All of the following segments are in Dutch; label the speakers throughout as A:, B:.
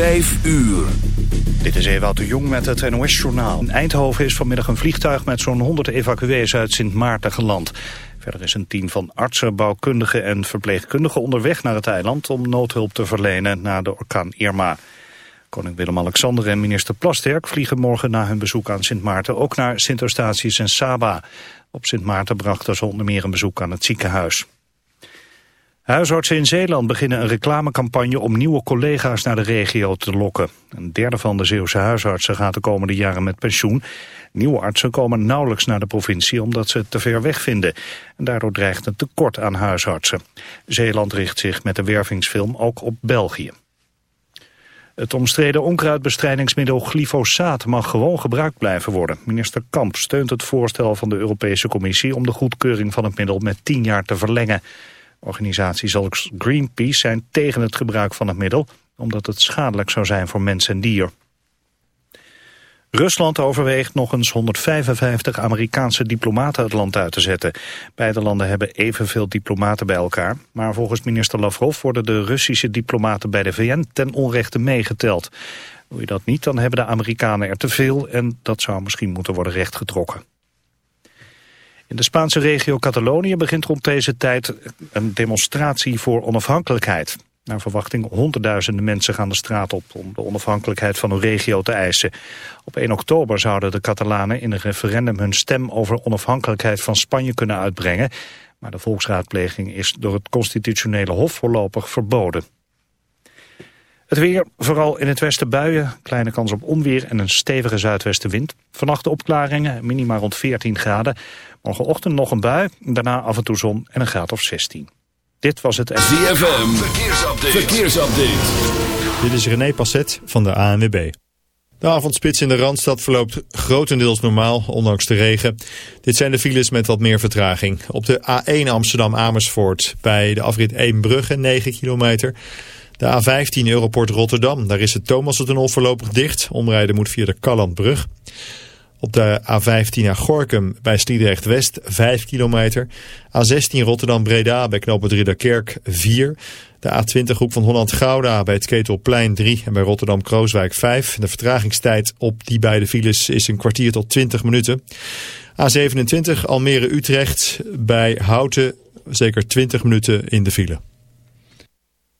A: Vijf uur.
B: Dit is Ewout de Jong met het NOS-journaal. In Eindhoven is vanmiddag een vliegtuig met zo'n 100 evacuees uit Sint Maarten geland. Verder is een team van artsen, bouwkundigen en verpleegkundigen onderweg naar het eiland... om noodhulp te verlenen na de orkaan Irma. Koning Willem-Alexander en minister Plasterk vliegen morgen na hun bezoek aan Sint Maarten... ook naar Sint-Eustatius en Saba. Op Sint Maarten brachten ze onder meer een bezoek aan het ziekenhuis. Huisartsen in Zeeland beginnen een reclamecampagne om nieuwe collega's naar de regio te lokken. Een derde van de Zeeuwse huisartsen gaat de komende jaren met pensioen. Nieuwe artsen komen nauwelijks naar de provincie omdat ze het te ver weg vinden. En daardoor dreigt een tekort aan huisartsen. Zeeland richt zich met de wervingsfilm ook op België. Het omstreden onkruidbestrijdingsmiddel glyfosaat mag gewoon gebruikt blijven worden. Minister Kamp steunt het voorstel van de Europese Commissie om de goedkeuring van het middel met 10 jaar te verlengen. Organisaties als Greenpeace zijn tegen het gebruik van het middel... omdat het schadelijk zou zijn voor mens en dier. Rusland overweegt nog eens 155 Amerikaanse diplomaten het land uit te zetten. Beide landen hebben evenveel diplomaten bij elkaar. Maar volgens minister Lavrov worden de Russische diplomaten bij de VN ten onrechte meegeteld. Doe je dat niet, dan hebben de Amerikanen er te veel en dat zou misschien moeten worden rechtgetrokken. In de Spaanse regio Catalonië begint rond deze tijd een demonstratie voor onafhankelijkheid. Naar verwachting honderdduizenden mensen gaan de straat op om de onafhankelijkheid van hun regio te eisen. Op 1 oktober zouden de Catalanen in een referendum hun stem over onafhankelijkheid van Spanje kunnen uitbrengen. Maar de volksraadpleging is door het constitutionele hof voorlopig verboden. Het weer, vooral in het westen buien, kleine kans op onweer en een stevige zuidwestenwind. Vannacht de opklaringen, minima rond 14 graden. Morgenochtend nog een bui, daarna af en toe zon en een graad of 16. Dit was het...
A: ZFM, verkeersupdate. verkeersupdate.
C: Dit is René Passet van de ANWB. De avondspits in de Randstad verloopt grotendeels normaal, ondanks de regen. Dit zijn de files met wat meer vertraging. Op de A1 Amsterdam-Amersfoort bij de afrit Eembrugge 9 kilometer... De A15 Europort Rotterdam, daar is het Thomassentunnel voorlopig dicht. Omrijden moet via de Kallandbrug. Op de A15 naar Gorkum bij Sliedrecht West 5 kilometer. A16 Rotterdam-Breda bij knooppunt Ridderkerk 4. De A20 Hoek van Holland-Gouda bij het Ketelplein 3 en bij Rotterdam-Krooswijk 5. De vertragingstijd op die beide files is een kwartier tot 20 minuten. A27 Almere-Utrecht bij Houten zeker 20 minuten in de file.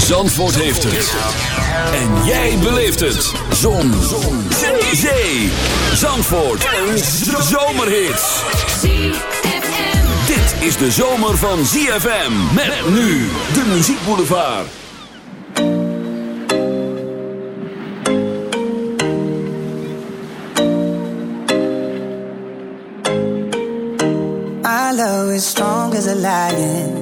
A: Zandvoort heeft het. En jij beleeft het. Zon. Zon. Zee. Zandvoort. Een zomerhit. Dit is de zomer van ZFM. Met nu de muziekboulevard.
D: I love is strong as a lion.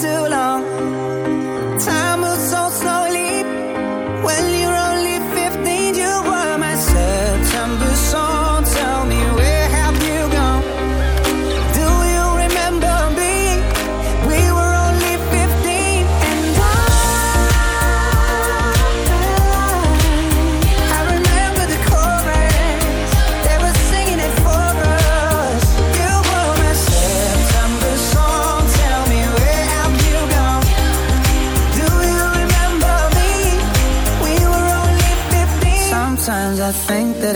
D: to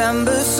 E: December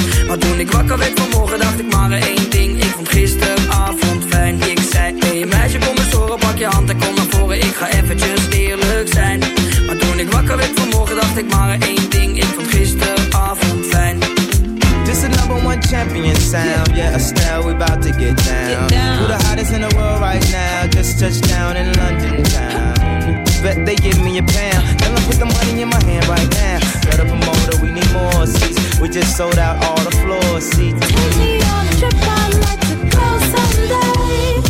F: Maar toen ik wakker werd vanmorgen, dacht ik maar één ding. Ik vond gisteravond fijn. Ik zei, hey meisje, kom eens horen, pak je hand en kom naar voren. Ik ga eventjes eerlijk zijn. Maar toen ik wakker werd vanmorgen, dacht ik maar één ding. Ik vond gisteravond fijn.
G: This the number one champion sound. Yeah, Estelle, we about to get down. Who the hottest in the world right now? Just touched down in London town. Bet they give me a pound. Tell them put the money in my hand right now. A promoter, we need more seats. We just sold out all the floor seats.
H: Take me on a trip, I'd like to go someday.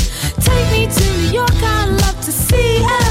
H: Take me to New York, I'd love to see LA.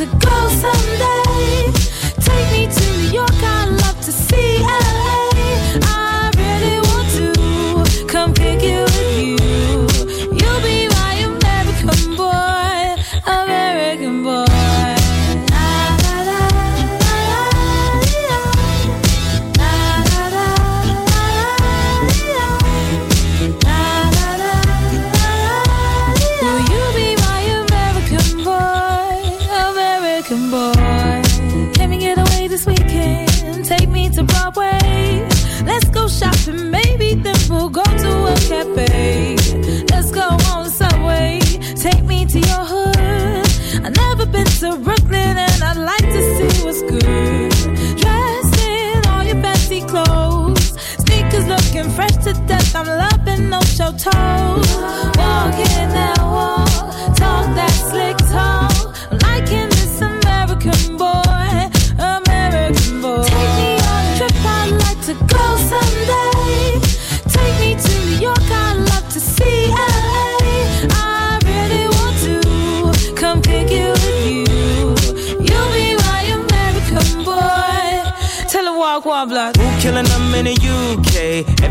H: to go someday. Toes walking
G: out.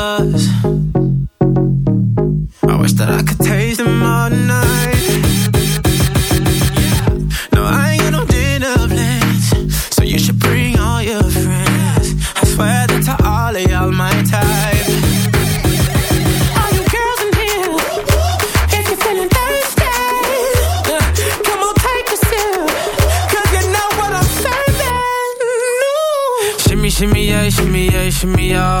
G: us. I wish that I could taste them all tonight. No, I ain't got no dinner plans, so you should bring all your friends. I swear that to all of y'all my type. You girls in
I: here, if you're feeling thirsty, uh, come on, take a sip, 'cause you know what I'm serving. Ooh. Shimmy, shimmy, yeah, shimmy, yeah, shimmy, yeah.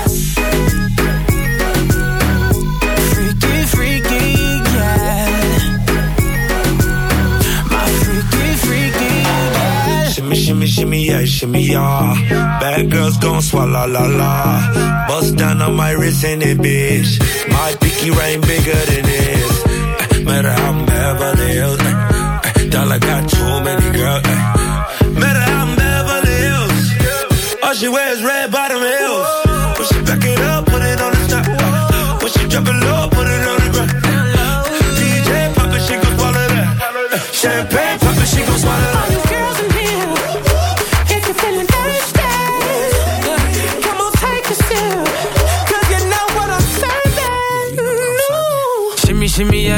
J: Shimmy, shimmy, yeah, shimmy, yeah. Bad girls gon' swallow la la. Bust down on my wrist and it, bitch. My pinky ring bigger than this. Eh, Matter how I'm Beverly Hills. eh, eh, Dollar got too many girls.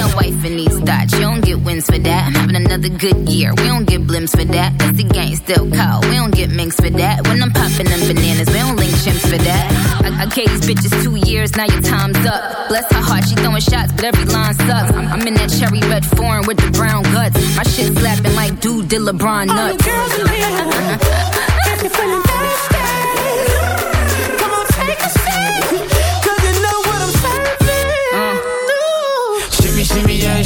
K: Your wife in these thoughts, you don't get wins for that. I'm having another good year, we don't get blimps for that. That's the gang still call, we don't get minks for that. When I'm popping them bananas, we don't link chimps for that. I, I gave these bitches two years, now your time's up. Bless her heart, she throwing shots, but every line sucks. I'm, I'm in that cherry red foreign with the brown guts. My shit slapping like dude did LeBron
H: All the
K: nuts.
H: girls in here, if you're feeling thirsty, come on, take a sip,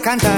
L: Cantar,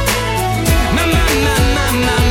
A: na na